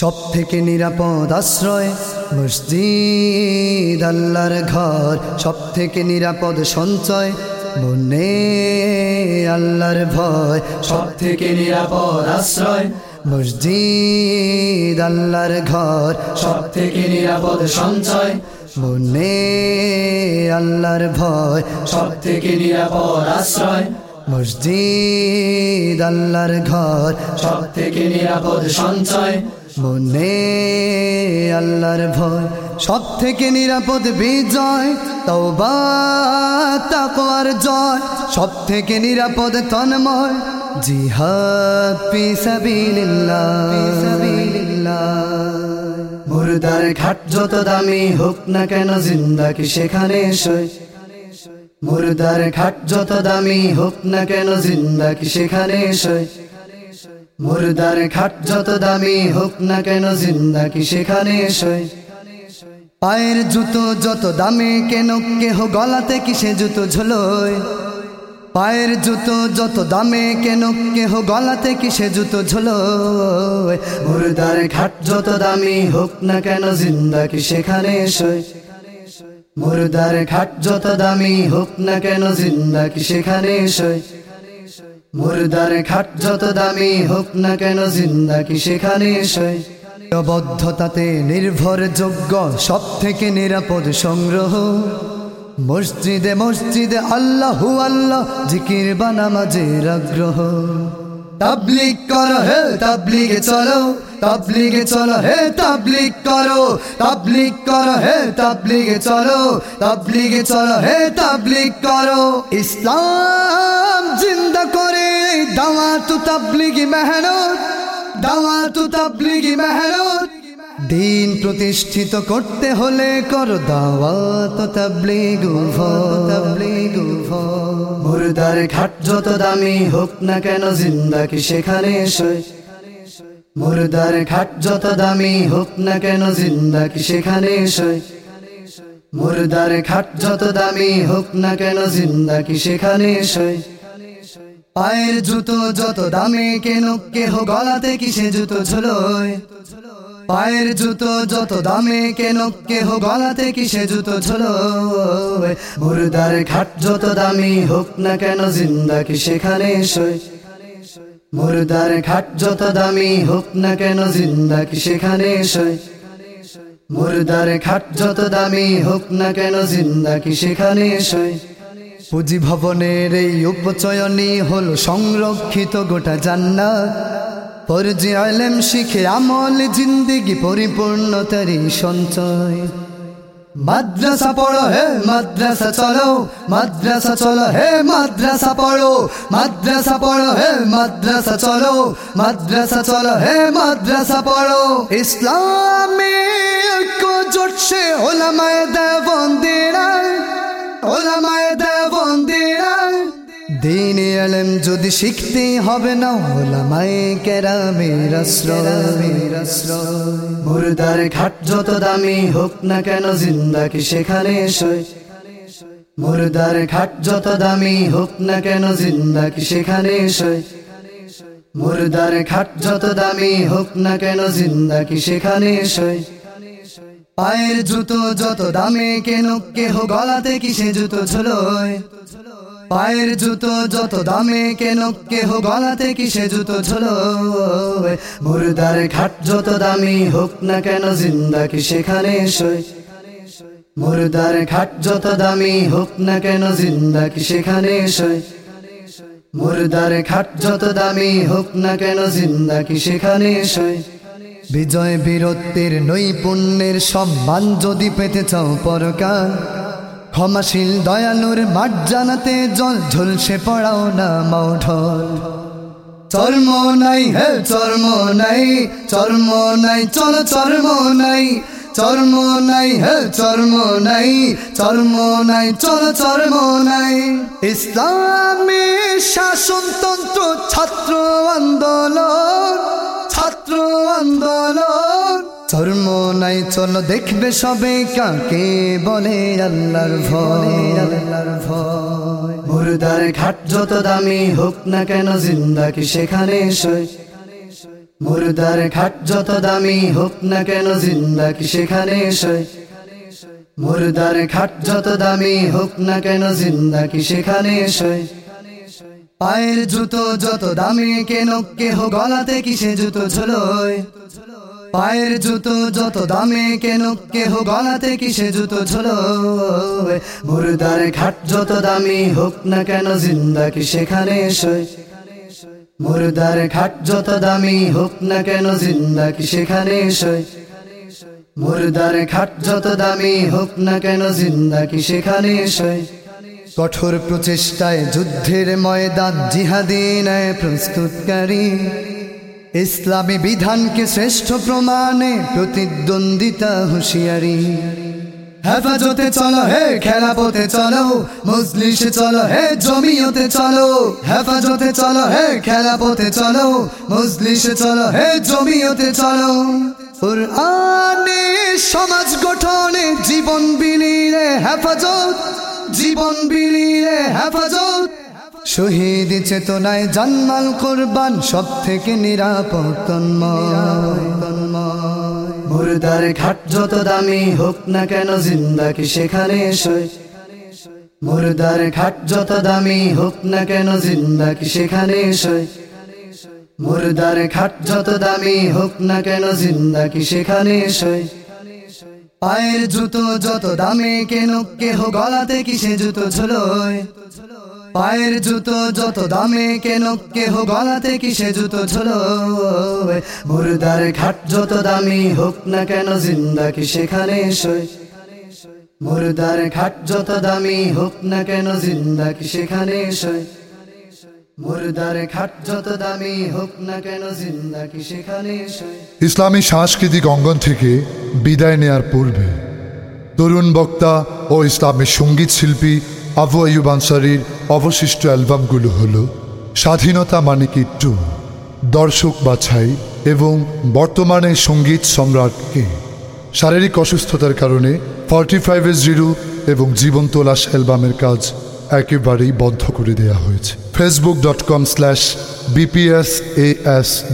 সব থেকে নিরাপদ আশ্রয় মসজিদ আল্লাহর ঘর। সব থেকে নিরাপদ সঞ্চয় মনে আল্লাহর ভয়। সব থেকে নিরাপদ আশ্রয় মসজিদ আল্লাহর ঘর। সব থেকে নিরাপদ সঞ্চয় মনে আল্লাহর ভয়। সব থেকে নিরাপদ আশ্রয় মসজিদ আল্লাহর ঘর। সব থেকে নিরাপদ সঞ্চয় মনে আল্লাহর ভয় সব থেকে নিরাপদ বিজয়, তওবা, তাকওয়ার জয় সব থেকে নিরাপদ তন্ময়, জিহাদ ফি সাবিলিল্লাহ। মুর্দার ঘাট যত দামি হোক না কেন জিন্দা কি সেখানে সই মুর্দার ঘাট যত দামি হোক না কেন জিন্দা কি সেখানে সই মুর্দার খাট যত দামি হোক না কেন জিন্দা কি সেখানে সই পায়ের জুতো যত দামে কেন কেহ গলাতে কিসে জুতো ঝোলয়? পায়ের জুতো যত দামে কেন কেহ গলাতে কিসে জুতো ঝোলয়? মুর্দার ঘাট যত দামি হোক না কেন জিন্দা কি সেখানে সই মুর্দার ঘাট যত দামি হোক না কেন জিন্দা কি সেখানে সই মুর্দার খাট যত দামি হোক না কেন জিন্দা কি সেখানে সই বদ্ধতাতে নির্ভরযোগ্য সব থেকে নিরাপদ সংগ্রহ। মসজিদে মসজিদে আল্লাহু আল্লাহ জিকির বানামাজের আগ্রহ। তাবলিগ করো, হে তাবলিগে চলো। তাবলিগে চলো, হে তাবলিগ করো। তাবলিগ করো, হে তাবলিগে চলো। তাবলিগে চলো, হে তাবলিগ করো। ইসলাম তাবলিগি দিন প্রতিষ্ঠিত করতে হলে কর দাওয়াত তাবলিগ মুর্দার ঘাট যত দামি হোক না কেন জিন্দা কি সেখানে মুর্দার ঘাট যত দামি হোক না কেন জিন্দা কি সেখানে মুর্দার ঘাট যত দামি হোক না কেন জিন্দা কি সেখানে পায়ের জুতো যত দামে কেন, কেহ গলাতে কিসে জুতো ঝোলয়? পায়ের জুতো যত দামে কেন, কেহ গলাতে কিসে জুতো ঝোলয়? মুর্দার ঘাট যত দামি হোক না কেন, জিন্দা কি সেখানে মুর্দার ঘাট যত দামি হোক না কেন, জিন্দা কি সেখানে মুর্দার ঘাট যত দামি হোক না কেন, জিন্দা কি সেখানে সই পুঁজি ভবনের এই উপচয়নী হল সংরক্ষিত গোটা জান্নাত। পরজি আলেম শিখে আমল জিন্দিগি পরিপূর্ণতারই সঞ্চয়। মাদ্রাসা পড়ো, হে মাদ্রাসা চলো মাদ্রাসা চলো, হে মাদ্রাসা পড়ো মাদ্রাসা পড়ো, হে মাদ্রাসা চলো মাদ্রাসা চলো, হে মাদ্রাসা পড়ো। ইসলামী ঐক্য জোটছে ওলামায় যদি শিখতে হবে না ওলামায় কেরামের মুর্দার ঘাট যত দামি হোক না কেন জিন্দা কি সেখানে মুর্দার ঘাট যত দামি হোক না কেন জিন্দা কি সেখানে মুর্দার ঘাট যত দামি হোক না কেন জিন্দা কি সেখানে পায়ের জুতো যত দামে কেন কেহ গলাতে কিসে জুতো ঝোলয়। পায়ের জুতো যত দামে কেন কেহ গলাতে কিসে জুতো ঝোলয় মুর্দার ঘাট যত দামি হোক না কেন জিন্দা কি সেখানে সই মুর্দার ঘাট যত দামি হোক না কেন জিন্দা কি সেখানে সই মুর্দার ঘাট যত দামি হোক না কেন জিন্দা কি সেখানে সই বিজয় বীরত্বের নৈপুণ্যের সম্মান যদি পেতে চাও পরকাল ক্ষমাশীল দয়ালুর মাঠ জানাতে জল ঝলসে পড়াও না মাউঢল। চর্ম নাই, হে চর্ম নাই চর্ম নাই, চল চর্ম নাই চর্ম নাই, হে চর্ম নাই চর্ম নাই, চল চর্ম নাই। ইসলামী শাসনতন্ত্র ছাত্র আন্দোলন ছাত্র আন্দোলন। চর্ম নাই, চলো দেখবে সবে কাকে বলে আল্লাহর ভয়। আল্লাহর ভয় মুর্দার ঘাট যত দামি হোক না কেন জিন্দা কি সেখানে মুর্দার খাট যত দামি হোক না কেন জিন্দা কি সেখানে মুর্দার খাট যত দামি হোক না কেন জিন্দা কি সেখানে পায়ের জুতো যত দামি কেন কেহ গলাতে কিসে জুতো ঝোলয়? পায়ের জুতো যত দামে কেন কেহ গলাতে কিসে জুতো ঝোলো? মুর্দার খাট যত দামি হোক না কেন জিন্দা কি সেখানে শোয় মুর্দার খাট যত দামি হোক না কেন জিন্দা কি সেখানে শোয় মুর্দার খাট যত দামি হোক না কেন জিন্দা কি সেখানে কঠোর প্রচেষ্টায় যুদ্ধের ময়দান জিহাদি ন্যায় প্রস্তুতকারী। ইসলামী বিধানকে শ্রেষ্ঠ প্রমাণে প্রতিদ্বন্দ্বিতা হুঁশিয়ারি। হেফাজতে চলো, হে খেলাপথে চলো, মজলিসে চলো, হে জমিয়তে চলো, হেফাজতে চলো, হে খেলাপথে চলো, মজলিসে চলো, হে জমিয়তে চলো। কোরআনে সমাজ গঠনে জীবন বিলিয়ে হেফাজত, জীবন বিলিয়ে হেফাজত। শহীদ চেতনায় জানমাল কোরবান সব থেকে নিরাপদ মুর্দার ঘাট যত দামি হোক না কেন জিন্দা কি সেখানে মুর্দার ঘাট যত দামি হোক না কেন জিন্দা কি সেখানে মুর্দার ঘাট যত দামি হোক না কেন জিন্দা কি সেখানে পায়ের জুতো যত দামে কেন কেহ গলাতে কিসে জুতো ঝোলয়। পায়ের জুতো যত দামে কেন কেহ গলাতে কিসে জুতো ঝোলো? মুর্দার ঘাট যত দামি হোক না কেন জিন্দা কি সেখানে শোয় মুর্দার ঘাট যত দামি হোক না কেন জিন্দা কি সেখানে ইসলামী সাংস্কৃতিক অঙ্গন থেকে বিদায় নেয়ার পূর্বে তরুণ বক্তা ও ইসলামী সংগীত শিল্পী আবু আয়ুব আনসারির অবশিষ্ট অ্যালবামগুলো হল স্বাধীনতা মানে কি টু, দর্শক বাছাই এবং বর্তমানে সংগীত সম্রাটকে শারীরিক অসুস্থতার কারণে ফর্টি ফাইভ জিরো এবং জীবন তোলাস অ্যালবামের কাজ একেবারেই বন্ধ করে দেওয়া হয়েছে। Facebook dot com slash B P S A S